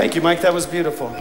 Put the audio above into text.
Thank you, Mike. That was beautiful.